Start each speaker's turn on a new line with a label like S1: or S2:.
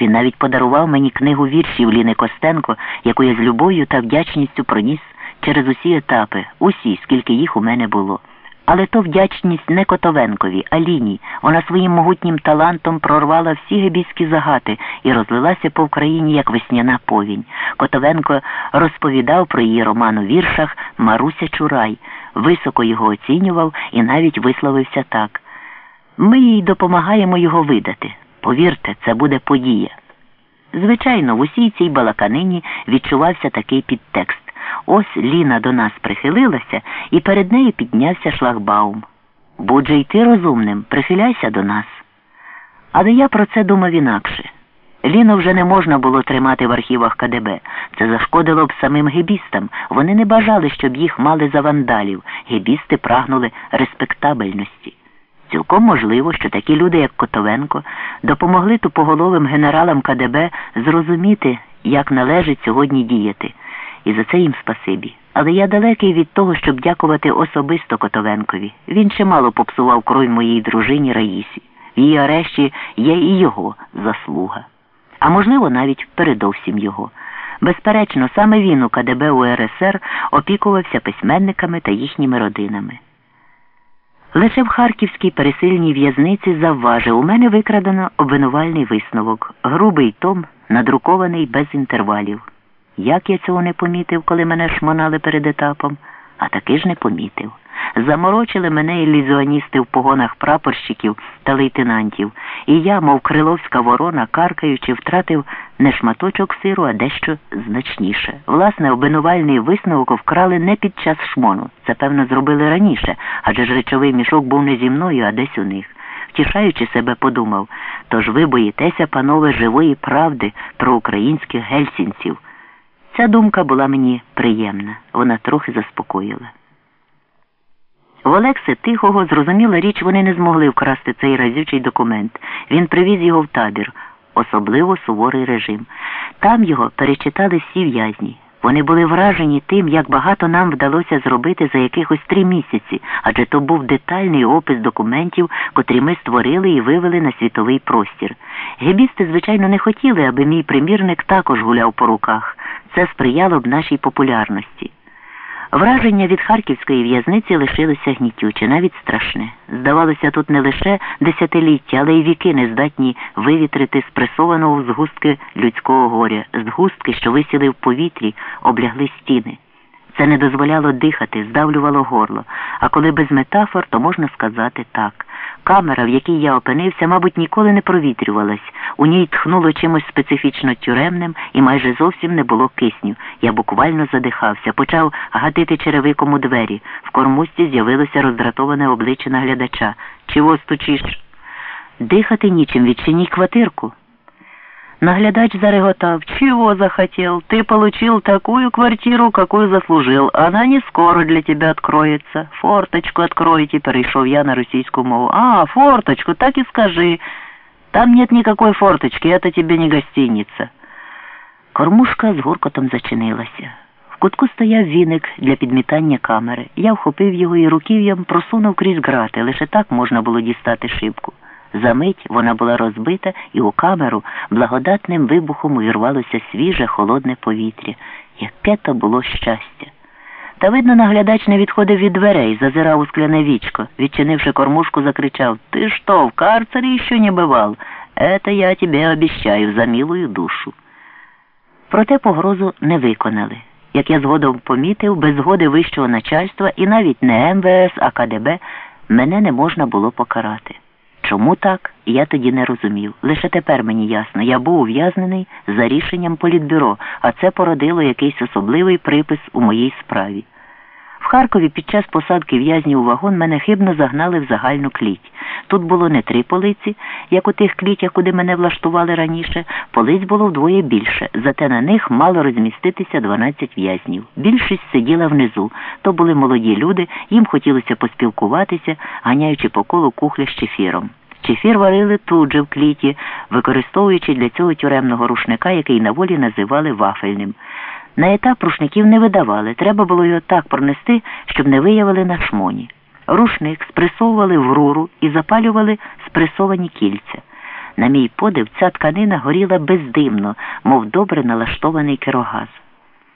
S1: Він навіть подарував мені книгу віршів Ліни Костенко, яку я з любов'ю та вдячністю проніс через усі етапи, усі, скільки їх у мене було. Але то вдячність не Котовенкові, а Ліні. Вона своїм могутнім талантом прорвала всі гебійські загати і розлилася по Україні, як весняна повінь. Котовенко розповідав про її роман у віршах Маруся Чурай, високо його оцінював і навіть висловився так. Ми їй допомагаємо його видати. Повірте, це буде подія. Звичайно, в усій цій балаканині відчувався такий підтекст. Ось Ліна до нас прихилилася, і перед нею піднявся шлагбаум. Будь же й ти розумним, прихиляйся до нас. Але я про це думав інакше. Ліну вже не можна було тримати в архівах КДБ. Це зашкодило б самим гебістам. Вони не бажали, щоб їх мали за вандалів. Гебісти прагнули респектабельності. Цілком можливо, що такі люди, як Котовенко, допомогли тупоголовим генералам КДБ зрозуміти, як належить сьогодні діяти. І за це їм спасибі. Але я далекий від того, щоб дякувати особисто Котовенкові. Він чимало попсував крой моїй дружині Раїсі. В її арешті є і його заслуга. А можливо, навіть передовсім його. Безперечно, саме він у КДБ УРСР опікувався письменниками та їхніми родинами. Лише в Харківській пересильній в'язниці завважив, у мене викрадено обвинувальний висновок, грубий том, надрукований без інтервалів. Як я цього не помітив, коли мене шмонали перед етапом, а таки ж не помітив. Заморочили мене ілюзіоністи в погонах прапорщиків та лейтенантів, і я, мов криловська ворона, каркаючи, втратив не шматочок сиру, а дещо значніше. Власне, обвинувальний висновок вкрали не під час шмону. Це, певно, зробили раніше, адже ж речовий мішок був не зі мною, а десь у них. Втішаючи себе, подумав, тож ви боїтеся, панове, живої правди про українських гельсінців. Ця думка була мені приємна, вона трохи заспокоїла. В Олекси Тихого, зрозуміла річ, вони не змогли вкрасти цей разючий документ. Він привіз його в табір, особливо суворий режим. Там його перечитали всі в'язні. Вони були вражені тим, як багато нам вдалося зробити за якихось три місяці, адже то був детальний опис документів, котрі ми створили і вивели на світовий простір. Гебісти, звичайно, не хотіли, аби мій примірник також гуляв по руках. Це сприяло б нашій популярності. Враження від харківської в'язниці лишилося гнітюче, навіть страшне. Здавалося, тут не лише десятиліття, але й віки не здатні вивітрити спресованого згустки людського горя, згустки, що висіли в повітрі, облягли стіни. Це не дозволяло дихати, здавлювало горло, а коли без метафор, то можна сказати так. Камера, в якій я опинився, мабуть, ніколи не провітрювалась. У ній тхнуло чимось специфічно тюремним і майже зовсім не було кисню. Я буквально задихався, почав гатити черевиком у двері. В кормусті з'явилося роздратоване обличчя наглядача. Чого стучиш? Дихати нічим, відчиній квартирку. Наглядач зареготав. «Чего захотел? Ты получил такую квартиру, какую заслужил. Она не скоро для тебя откроется. Форточку откройте», — перейшов я на російську мову. «А, форточку, так и скажи. Там нет никакой форточки, это тебе не гостиница». Кормушка з гуркотом зачинилася. В кутку стояв віник для підмітання камери. Я вхопив його і руків'ям просунув крізь грати. Лише так можна було дістати шибку. Замить вона була розбита, і у камеру благодатним вибухом увірвалося свіже, холодне повітря. Яке то було щастя. Та, видно, наглядач не відходив від дверей, зазирав у скляне вічко. Відчинивши кормушку, закричав Ти що, в карцері ще не бивав? Это я тебе обіщаю за милую душу. Проте погрозу не виконали. Як я згодом помітив, без згоди вищого начальства і навіть не МВС, а КДБ мене не можна було покарати. Чому так, я тоді не розумів. Лише тепер мені ясно, я був ув'язнений за рішенням політбюро, а це породило якийсь особливий припис у моїй справі. В Харкові під час посадки в'язнів у вагон мене хибно загнали в загальну кліть. Тут було не три полиці, як у тих клітях, куди мене влаштували раніше. Полиць було вдвоє більше, зате на них мало розміститися 12 в'язнів. Більшість сиділа внизу. То були молоді люди, їм хотілося поспілкуватися, ганяючи по колу кухля з чефіром. Чефір варили тут же в кліті, використовуючи для цього тюремного рушника, який на волі називали вафельним. На етап рушників не видавали, треба було його так пронести, щоб не виявили на шмоні. Рушник спресовували в руру і запалювали спресовані кільця. На мій подив, ця тканина горіла бездимно, мов добре налаштований керогаз.